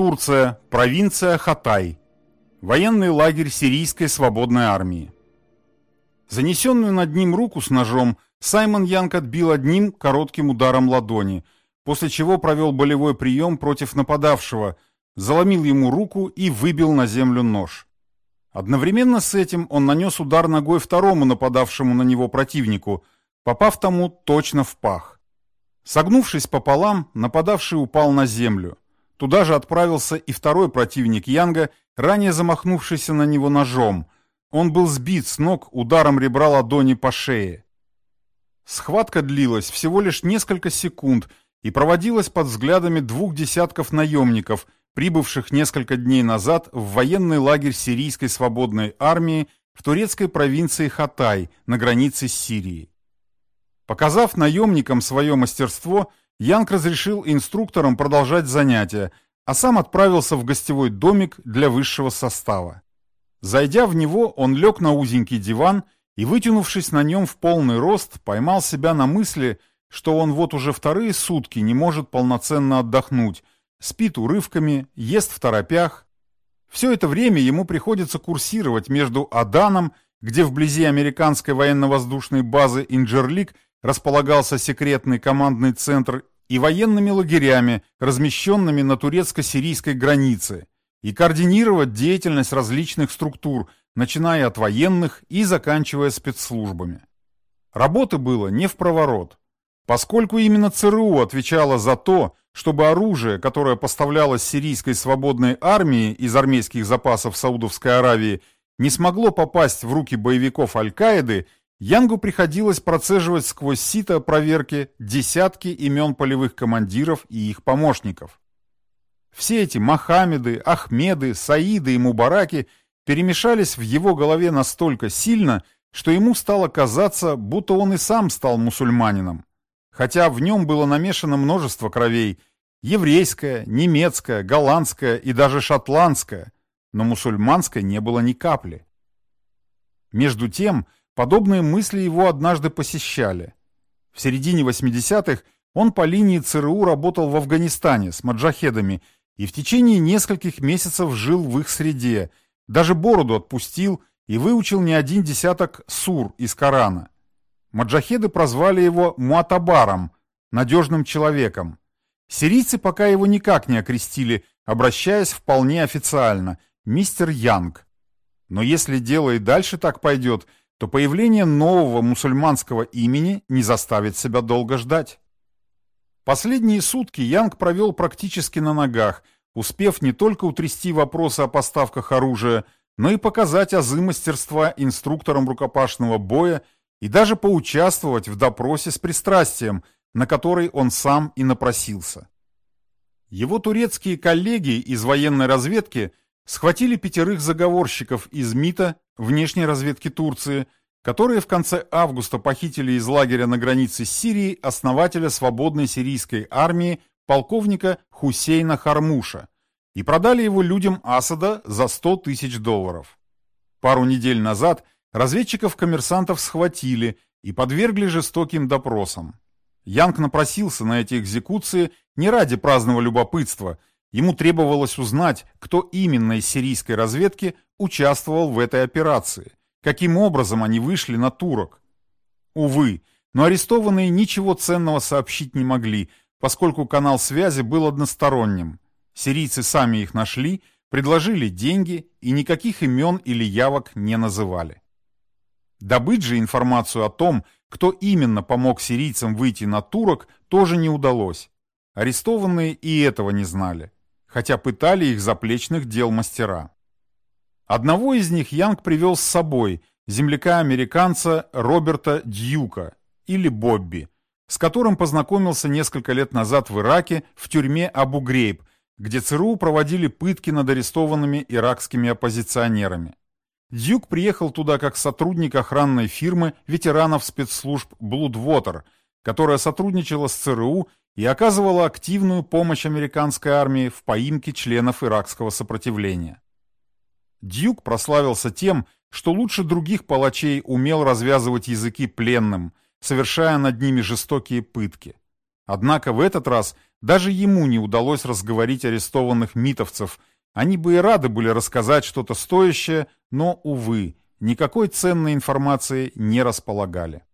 Турция, провинция Хатай. Военный лагерь Сирийской свободной армии. Занесенную над ним руку с ножом Саймон Янг отбил одним коротким ударом ладони, после чего провел болевой прием против нападавшего, заломил ему руку и выбил на землю нож. Одновременно с этим он нанес удар ногой второму нападавшему на него противнику, попав тому точно в пах. Согнувшись пополам, нападавший упал на землю. Туда же отправился и второй противник Янга, ранее замахнувшийся на него ножом. Он был сбит с ног ударом ребра ладони по шее. Схватка длилась всего лишь несколько секунд и проводилась под взглядами двух десятков наемников, прибывших несколько дней назад в военный лагерь сирийской свободной армии в турецкой провинции Хатай на границе с Сирией. Показав наемникам свое мастерство, Янг разрешил инструкторам продолжать занятия, а сам отправился в гостевой домик для высшего состава. Зайдя в него, он лег на узенький диван и, вытянувшись на нем в полный рост, поймал себя на мысли, что он вот уже вторые сутки не может полноценно отдохнуть, спит урывками, ест в торопях. Все это время ему приходится курсировать между Аданом, где вблизи американской военно-воздушной базы Инджерлик располагался секретный командный центр и военными лагерями, размещенными на турецко-сирийской границе, и координировать деятельность различных структур, начиная от военных и заканчивая спецслужбами. Работы было не в проворот. Поскольку именно ЦРУ отвечала за то, чтобы оружие, которое поставлялось сирийской свободной армии из армейских запасов Саудовской Аравии, не смогло попасть в руки боевиков Аль-Каиды Янгу приходилось процеживать сквозь сито проверки десятки имен полевых командиров и их помощников. Все эти Мохаммеды, Ахмеды, Саиды и Мубараки перемешались в его голове настолько сильно, что ему стало казаться, будто он и сам стал мусульманином. Хотя в нем было намешано множество кровей – еврейская, немецкая, голландская и даже шотландская, но мусульманской не было ни капли. Между тем – Подобные мысли его однажды посещали. В середине 80-х он по линии ЦРУ работал в Афганистане с маджахедами и в течение нескольких месяцев жил в их среде, даже бороду отпустил и выучил не один десяток сур из Корана. Маджахеды прозвали его Муатабаром, надежным человеком. Сирийцы пока его никак не окрестили, обращаясь вполне официально, мистер Янг. Но если дело и дальше так пойдет – то появление нового мусульманского имени не заставит себя долго ждать. Последние сутки Янг провел практически на ногах, успев не только утрясти вопросы о поставках оружия, но и показать азы мастерства инструкторам рукопашного боя и даже поучаствовать в допросе с пристрастием, на который он сам и напросился. Его турецкие коллеги из военной разведки схватили пятерых заговорщиков из МИТа, внешней разведки Турции, которые в конце августа похитили из лагеря на границе с Сирией основателя свободной сирийской армии полковника Хусейна Хармуша и продали его людям Асада за 100 тысяч долларов. Пару недель назад разведчиков-коммерсантов схватили и подвергли жестоким допросам. Янг напросился на эти экзекуции не ради праздного любопытства – Ему требовалось узнать, кто именно из сирийской разведки участвовал в этой операции, каким образом они вышли на турок. Увы, но арестованные ничего ценного сообщить не могли, поскольку канал связи был односторонним. Сирийцы сами их нашли, предложили деньги и никаких имен или явок не называли. Добыть же информацию о том, кто именно помог сирийцам выйти на турок, тоже не удалось. Арестованные и этого не знали хотя пытали их заплечных дел мастера. Одного из них Янг привел с собой, земляка-американца Роберта Дьюка, или Бобби, с которым познакомился несколько лет назад в Ираке в тюрьме Абу-Грейб, где ЦРУ проводили пытки над арестованными иракскими оппозиционерами. Дьюк приехал туда как сотрудник охранной фирмы ветеранов спецслужб Bloodwater, которая сотрудничала с ЦРУ и оказывала активную помощь американской армии в поимке членов иракского сопротивления. Дьюк прославился тем, что лучше других палачей умел развязывать языки пленным, совершая над ними жестокие пытки. Однако в этот раз Даже ему не удалось разговорить арестованных митовцев. Они бы и рады были рассказать что-то стоящее, но, увы, никакой ценной информации не располагали.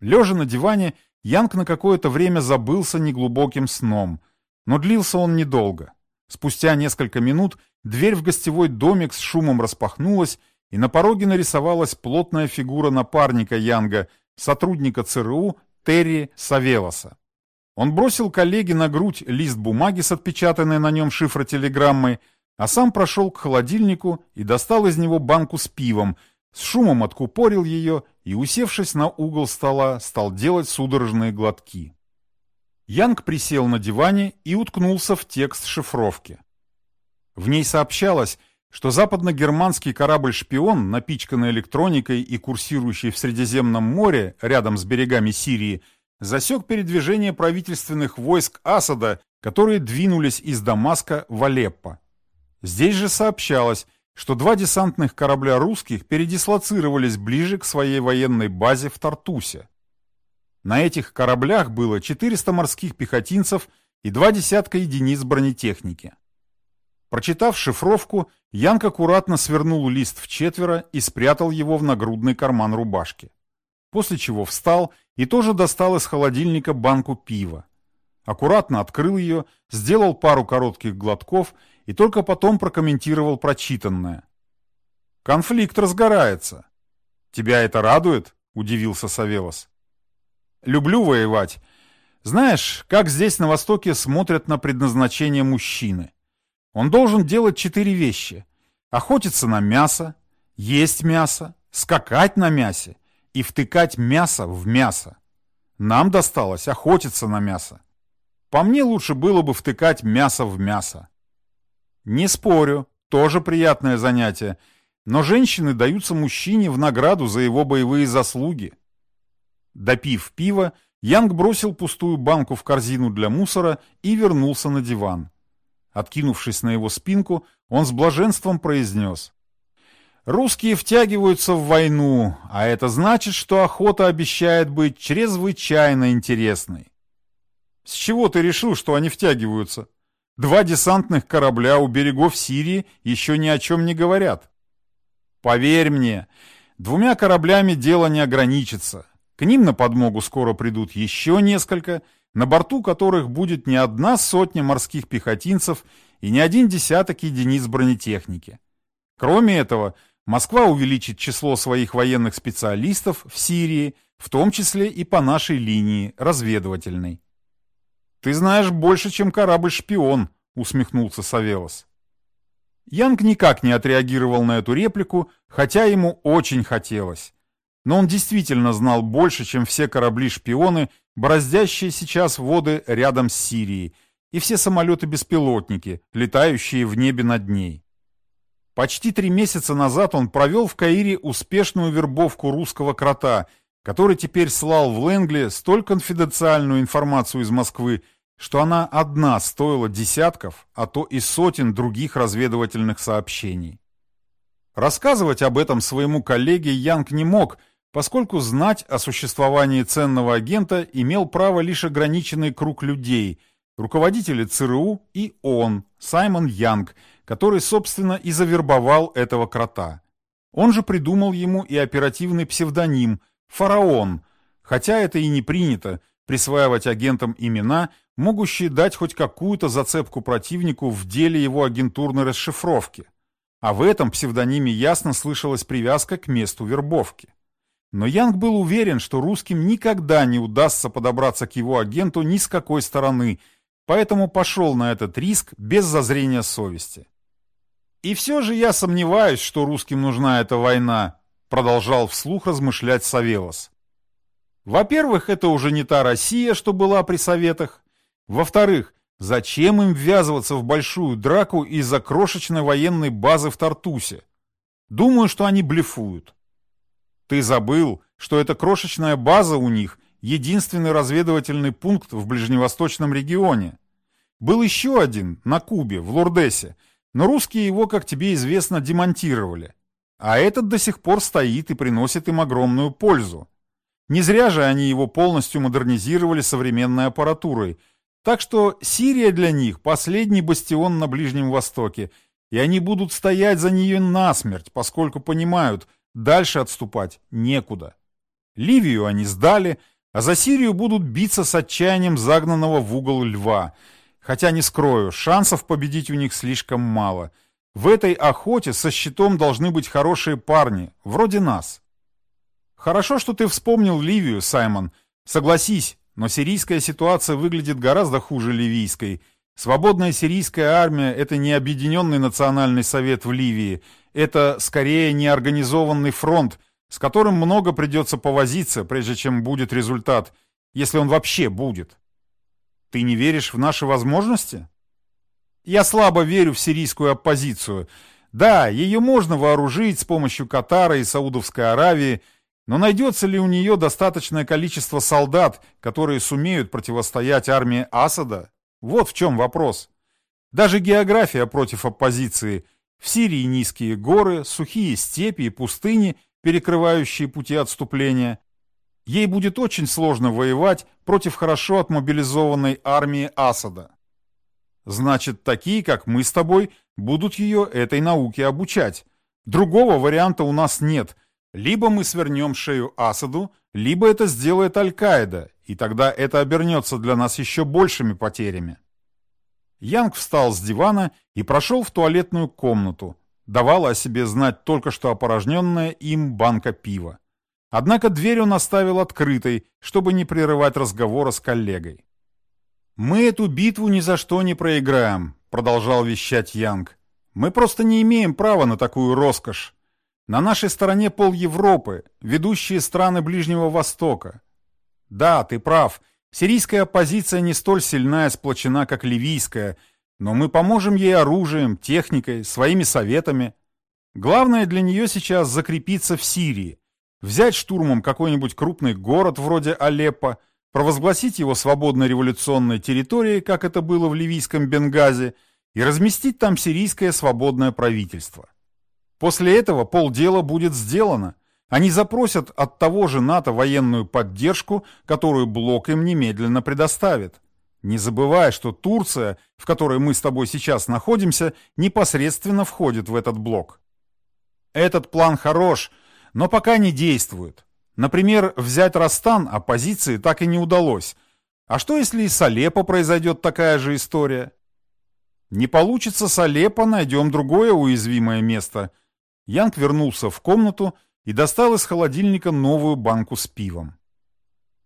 Лежа на диване, Янг на какое-то время забылся неглубоким сном, но длился он недолго. Спустя несколько минут дверь в гостевой домик с шумом распахнулась, и на пороге нарисовалась плотная фигура напарника Янга, сотрудника ЦРУ Терри Савелоса. Он бросил коллеге на грудь лист бумаги с отпечатанной на нем шифротелеграммой, а сам прошел к холодильнику и достал из него банку с пивом, с шумом откупорил ее и, усевшись на угол стола, стал делать судорожные глотки. Янг присел на диване и уткнулся в текст шифровки. В ней сообщалось, что западно-германский корабль-шпион, напичканный электроникой и курсирующий в Средиземном море рядом с берегами Сирии, засек передвижение правительственных войск Асада, которые двинулись из Дамаска в Алеппо. Здесь же сообщалось, что два десантных корабля русских передислоцировались ближе к своей военной базе в Тартусе. На этих кораблях было 400 морских пехотинцев и два десятка единиц бронетехники. Прочитав шифровку, Янг аккуратно свернул лист в четверо и спрятал его в нагрудный карман рубашки. После чего встал и тоже достал из холодильника банку пива. Аккуратно открыл ее, сделал пару коротких глотков и только потом прокомментировал прочитанное. «Конфликт разгорается». «Тебя это радует?» – удивился Савелос. «Люблю воевать. Знаешь, как здесь на Востоке смотрят на предназначение мужчины?» Он должен делать четыре вещи. Охотиться на мясо, есть мясо, скакать на мясе и втыкать мясо в мясо. Нам досталось охотиться на мясо. По мне лучше было бы втыкать мясо в мясо. Не спорю, тоже приятное занятие, но женщины даются мужчине в награду за его боевые заслуги. Допив пива, Янг бросил пустую банку в корзину для мусора и вернулся на диван. Откинувшись на его спинку, он с блаженством произнес. «Русские втягиваются в войну, а это значит, что охота обещает быть чрезвычайно интересной». «С чего ты решил, что они втягиваются? Два десантных корабля у берегов Сирии еще ни о чем не говорят». «Поверь мне, двумя кораблями дело не ограничится. К ним на подмогу скоро придут еще несколько, на борту которых будет не одна сотня морских пехотинцев и не один десяток единиц бронетехники. Кроме этого, Москва увеличит число своих военных специалистов в Сирии, в том числе и по нашей линии, разведывательной. «Ты знаешь больше, чем корабль-шпион», — усмехнулся Савелос. Янг никак не отреагировал на эту реплику, хотя ему очень хотелось. Но он действительно знал больше, чем все корабли-шпионы, бороздящие сейчас воды рядом с Сирией, и все самолеты-беспилотники, летающие в небе над ней. Почти три месяца назад он провел в Каире успешную вербовку русского крота, который теперь слал в Лэнгли столь конфиденциальную информацию из Москвы, что она одна стоила десятков, а то и сотен других разведывательных сообщений. Рассказывать об этом своему коллеге Янг не мог – поскольку знать о существовании ценного агента имел право лишь ограниченный круг людей, руководители ЦРУ и он, Саймон Янг, который, собственно, и завербовал этого крота. Он же придумал ему и оперативный псевдоним «Фараон», хотя это и не принято, присваивать агентам имена, могущие дать хоть какую-то зацепку противнику в деле его агентурной расшифровки. А в этом псевдониме ясно слышалась привязка к месту вербовки. Но Янг был уверен, что русским никогда не удастся подобраться к его агенту ни с какой стороны, поэтому пошел на этот риск без зазрения совести. «И все же я сомневаюсь, что русским нужна эта война», продолжал вслух размышлять Савелос. «Во-первых, это уже не та Россия, что была при Советах. Во-вторых, зачем им ввязываться в большую драку из-за крошечной военной базы в Тартусе? Думаю, что они блефуют». Ты забыл, что эта крошечная база у них — единственный разведывательный пункт в ближневосточном регионе. Был еще один, на Кубе, в Лурдесе, но русские его, как тебе известно, демонтировали. А этот до сих пор стоит и приносит им огромную пользу. Не зря же они его полностью модернизировали современной аппаратурой, Так что Сирия для них – последний бастион на Ближнем Востоке, и они будут стоять за нее насмерть, поскольку понимают, дальше отступать некуда. Ливию они сдали, а за Сирию будут биться с отчаянием загнанного в угол льва. Хотя, не скрою, шансов победить у них слишком мало. В этой охоте со щитом должны быть хорошие парни, вроде нас. Хорошо, что ты вспомнил Ливию, Саймон. Согласись, но сирийская ситуация выглядит гораздо хуже ливийской. Свободная сирийская армия – это не объединенный национальный совет в Ливии, это скорее неорганизованный фронт, с которым много придется повозиться, прежде чем будет результат, если он вообще будет. Ты не веришь в наши возможности? Я слабо верю в сирийскую оппозицию. Да, ее можно вооружить с помощью Катара и Саудовской Аравии, но найдется ли у нее достаточное количество солдат, которые сумеют противостоять армии Асада? Вот в чем вопрос. Даже география против оппозиции. В Сирии низкие горы, сухие степи и пустыни, перекрывающие пути отступления. Ей будет очень сложно воевать против хорошо отмобилизованной армии Асада. Значит, такие, как мы с тобой, будут ее этой науке обучать. Другого варианта у нас нет – либо мы свернем шею Асаду, либо это сделает Аль-Каида, и тогда это обернется для нас еще большими потерями. Янг встал с дивана и прошел в туалетную комнату. Давала о себе знать только что опорожненная им банка пива. Однако дверь он оставил открытой, чтобы не прерывать разговора с коллегой. «Мы эту битву ни за что не проиграем», — продолжал вещать Янг. «Мы просто не имеем права на такую роскошь. На нашей стороне пол Европы, ведущие страны Ближнего Востока. Да, ты прав, сирийская оппозиция не столь сильна и сплочена, как ливийская, но мы поможем ей оружием, техникой, своими советами. Главное для нее сейчас закрепиться в Сирии, взять штурмом какой-нибудь крупный город вроде Алеппо, провозгласить его свободной революционной территорией, как это было в ливийском Бенгази, и разместить там сирийское свободное правительство. После этого полдела будет сделано. Они запросят от того же НАТО военную поддержку, которую Блок им немедленно предоставит. Не забывай, что Турция, в которой мы с тобой сейчас находимся, непосредственно входит в этот блок. Этот план хорош, но пока не действует. Например, взять Растан оппозиции так и не удалось. А что если и с Алеппо произойдет такая же история? Не получится с Алеппо, найдем другое уязвимое место – Янг вернулся в комнату и достал из холодильника новую банку с пивом.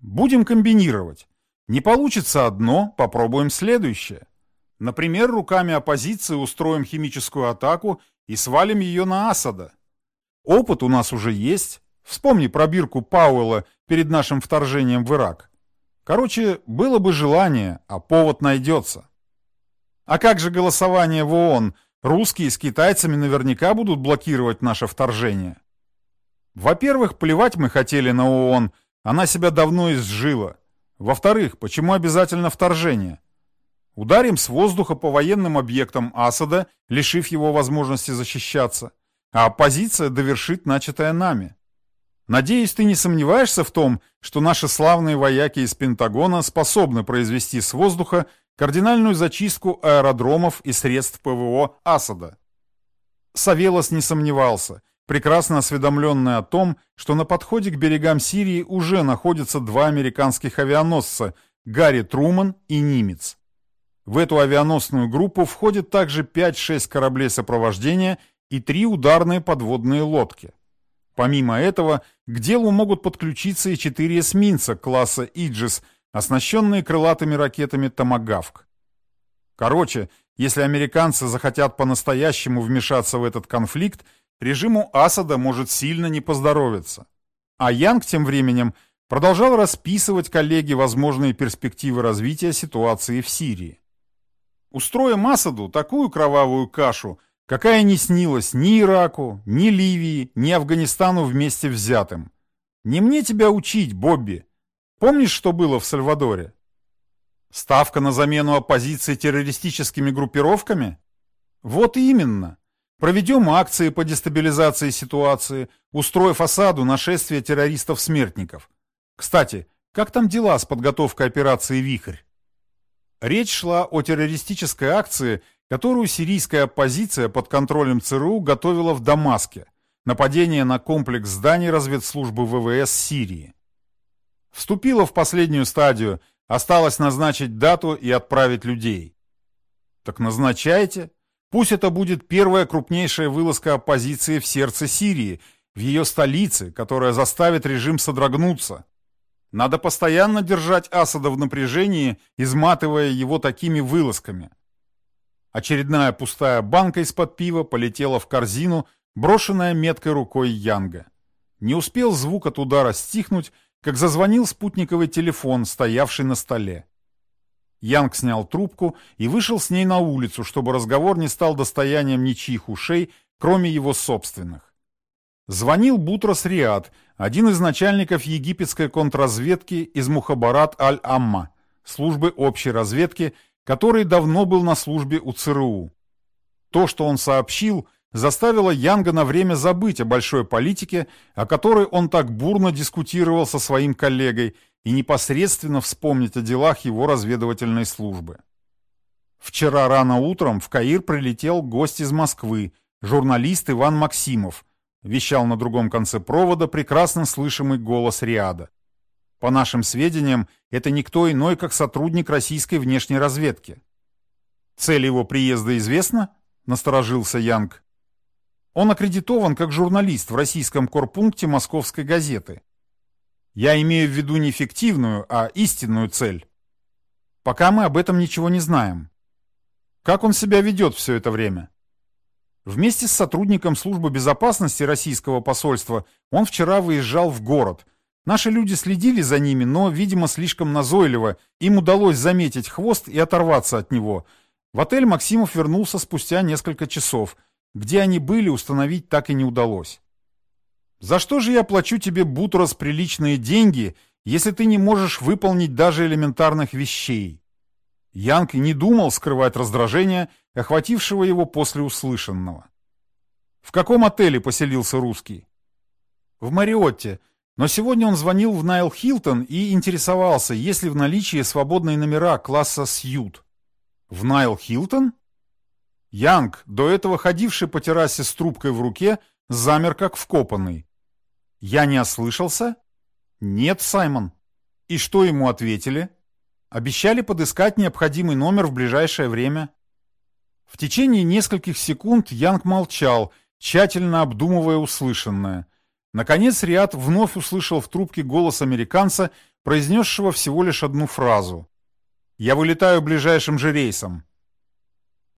«Будем комбинировать. Не получится одно, попробуем следующее. Например, руками оппозиции устроим химическую атаку и свалим ее на Асада. Опыт у нас уже есть. Вспомни пробирку Пауэлла перед нашим вторжением в Ирак. Короче, было бы желание, а повод найдется. А как же голосование в ООН – Русские с китайцами наверняка будут блокировать наше вторжение. Во-первых, плевать мы хотели на ООН, она себя давно изжила. Во-вторых, почему обязательно вторжение? Ударим с воздуха по военным объектам Асада, лишив его возможности защищаться, а оппозиция довершит начатое нами. Надеюсь, ты не сомневаешься в том, что наши славные вояки из Пентагона способны произвести с воздуха кардинальную зачистку аэродромов и средств ПВО Асада. Савелос не сомневался, прекрасно осведомленный о том, что на подходе к берегам Сирии уже находятся два американских авианосца Гарри Труман и Нимец. В эту авианосную группу входит также 5-6 кораблей сопровождения и три ударные подводные лодки. Помимо этого, к делу могут подключиться и четыре эсминца класса «Иджис», оснащенные крылатыми ракетами «Томагавк». Короче, если американцы захотят по-настоящему вмешаться в этот конфликт, режиму Асада может сильно не поздоровиться. А Янг тем временем продолжал расписывать коллеге возможные перспективы развития ситуации в Сирии. Устроим Асаду такую кровавую кашу, какая не снилась ни Ираку, ни Ливии, ни Афганистану вместе взятым. Не мне тебя учить, Бобби. Помнишь, что было в Сальвадоре? Ставка на замену оппозиции террористическими группировками? Вот именно. Проведем акции по дестабилизации ситуации, устроив осаду нашествия террористов-смертников. Кстати, как там дела с подготовкой операции «Вихрь»? Речь шла о террористической акции, которую сирийская оппозиция под контролем ЦРУ готовила в Дамаске. Нападение на комплекс зданий разведслужбы ВВС Сирии. Вступила в последнюю стадию, осталось назначить дату и отправить людей. Так назначайте. Пусть это будет первая крупнейшая вылазка оппозиции в сердце Сирии, в ее столице, которая заставит режим содрогнуться. Надо постоянно держать Асада в напряжении, изматывая его такими вылазками. Очередная пустая банка из-под пива полетела в корзину, брошенная меткой рукой Янга. Не успел звук от удара стихнуть, как зазвонил спутниковый телефон, стоявший на столе. Янг снял трубку и вышел с ней на улицу, чтобы разговор не стал достоянием ничьих ушей, кроме его собственных. Звонил Бутрос Риад, один из начальников египетской контрразведки из Мухабарат Аль-Амма, службы общей разведки, который давно был на службе у ЦРУ. То, что он сообщил, заставило Янга на время забыть о большой политике, о которой он так бурно дискутировал со своим коллегой, и непосредственно вспомнить о делах его разведывательной службы. Вчера рано утром в Каир прилетел гость из Москвы, журналист Иван Максимов, вещал на другом конце провода прекрасно слышимый голос Риада. По нашим сведениям, это никто иной, как сотрудник российской внешней разведки. Цель его приезда известна? Насторожился Янг. Он аккредитован как журналист в российском корпункте московской газеты. Я имею в виду не фиктивную, а истинную цель. Пока мы об этом ничего не знаем. Как он себя ведет все это время? Вместе с сотрудником службы безопасности российского посольства он вчера выезжал в город. Наши люди следили за ними, но, видимо, слишком назойливо. Им удалось заметить хвост и оторваться от него. В отель Максимов вернулся спустя несколько часов. Где они были, установить так и не удалось. За что же я плачу тебе, Бутрос, приличные деньги, если ты не можешь выполнить даже элементарных вещей? Янг не думал скрывать раздражение, охватившего его после услышанного. В каком отеле поселился русский? В Мариотте, но сегодня он звонил в Найл Хилтон и интересовался, есть ли в наличии свободные номера класса Сьют. В Найл Хилтон? Янг, до этого ходивший по террасе с трубкой в руке, замер как вкопанный. Я не ослышался? Нет, Саймон. И что ему ответили? Обещали подыскать необходимый номер в ближайшее время. В течение нескольких секунд Янг молчал, тщательно обдумывая услышанное. Наконец Риад вновь услышал в трубке голос американца, произнесшего всего лишь одну фразу. «Я вылетаю ближайшим же рейсом».